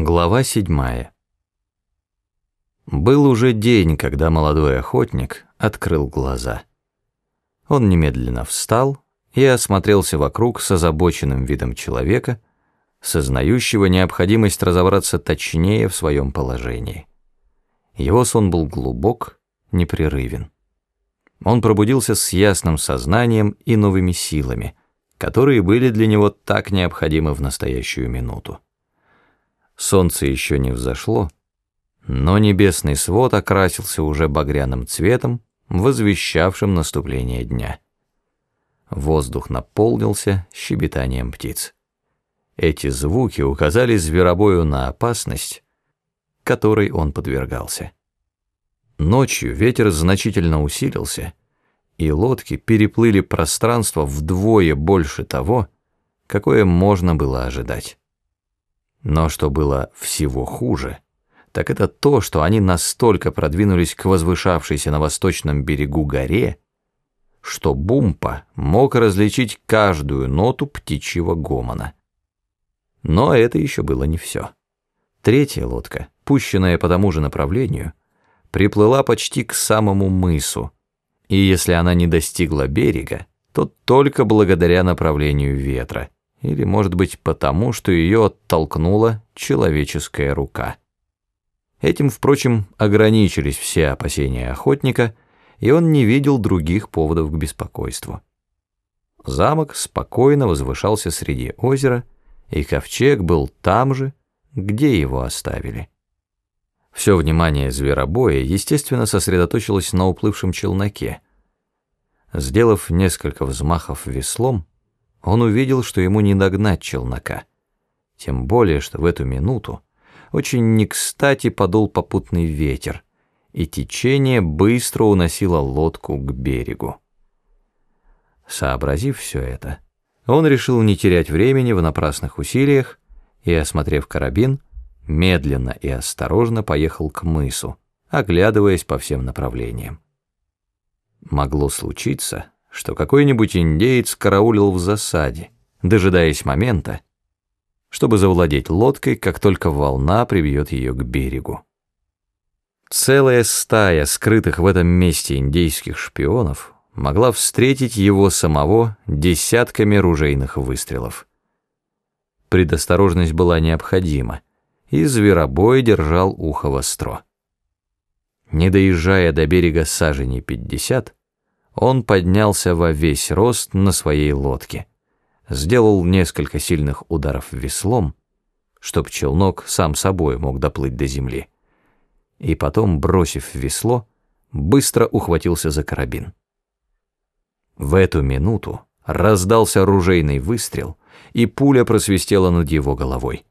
Глава седьмая. Был уже день, когда молодой охотник открыл глаза. Он немедленно встал и осмотрелся вокруг с озабоченным видом человека, сознающего необходимость разобраться точнее в своем положении. Его сон был глубок, непрерывен. Он пробудился с ясным сознанием и новыми силами, которые были для него так необходимы в настоящую минуту. Солнце еще не взошло, но небесный свод окрасился уже багряным цветом, возвещавшим наступление дня. Воздух наполнился щебетанием птиц. Эти звуки указали зверобою на опасность, которой он подвергался. Ночью ветер значительно усилился, и лодки переплыли пространство вдвое больше того, какое можно было ожидать. Но что было всего хуже, так это то, что они настолько продвинулись к возвышавшейся на восточном берегу горе, что Бумпа мог различить каждую ноту птичьего гомона. Но это еще было не все. Третья лодка, пущенная по тому же направлению, приплыла почти к самому мысу, и если она не достигла берега, то только благодаря направлению ветра — или, может быть, потому, что ее оттолкнула человеческая рука. Этим, впрочем, ограничились все опасения охотника, и он не видел других поводов к беспокойству. Замок спокойно возвышался среди озера, и ковчег был там же, где его оставили. Все внимание зверобоя, естественно, сосредоточилось на уплывшем челноке. Сделав несколько взмахов веслом, он увидел, что ему не догнать челнока. Тем более, что в эту минуту очень не кстати подул попутный ветер, и течение быстро уносило лодку к берегу. Сообразив все это, он решил не терять времени в напрасных усилиях и, осмотрев карабин, медленно и осторожно поехал к мысу, оглядываясь по всем направлениям. Могло случиться, что какой-нибудь индеец караулил в засаде, дожидаясь момента, чтобы завладеть лодкой, как только волна прибьет ее к берегу. Целая стая скрытых в этом месте индейских шпионов могла встретить его самого десятками ружейных выстрелов. Предосторожность была необходима, и зверобой держал ухо востро. Не доезжая до берега саженей пятьдесят, он поднялся во весь рост на своей лодке, сделал несколько сильных ударов веслом, чтоб челнок сам собой мог доплыть до земли, и потом, бросив весло, быстро ухватился за карабин. В эту минуту раздался оружейный выстрел, и пуля просвистела над его головой.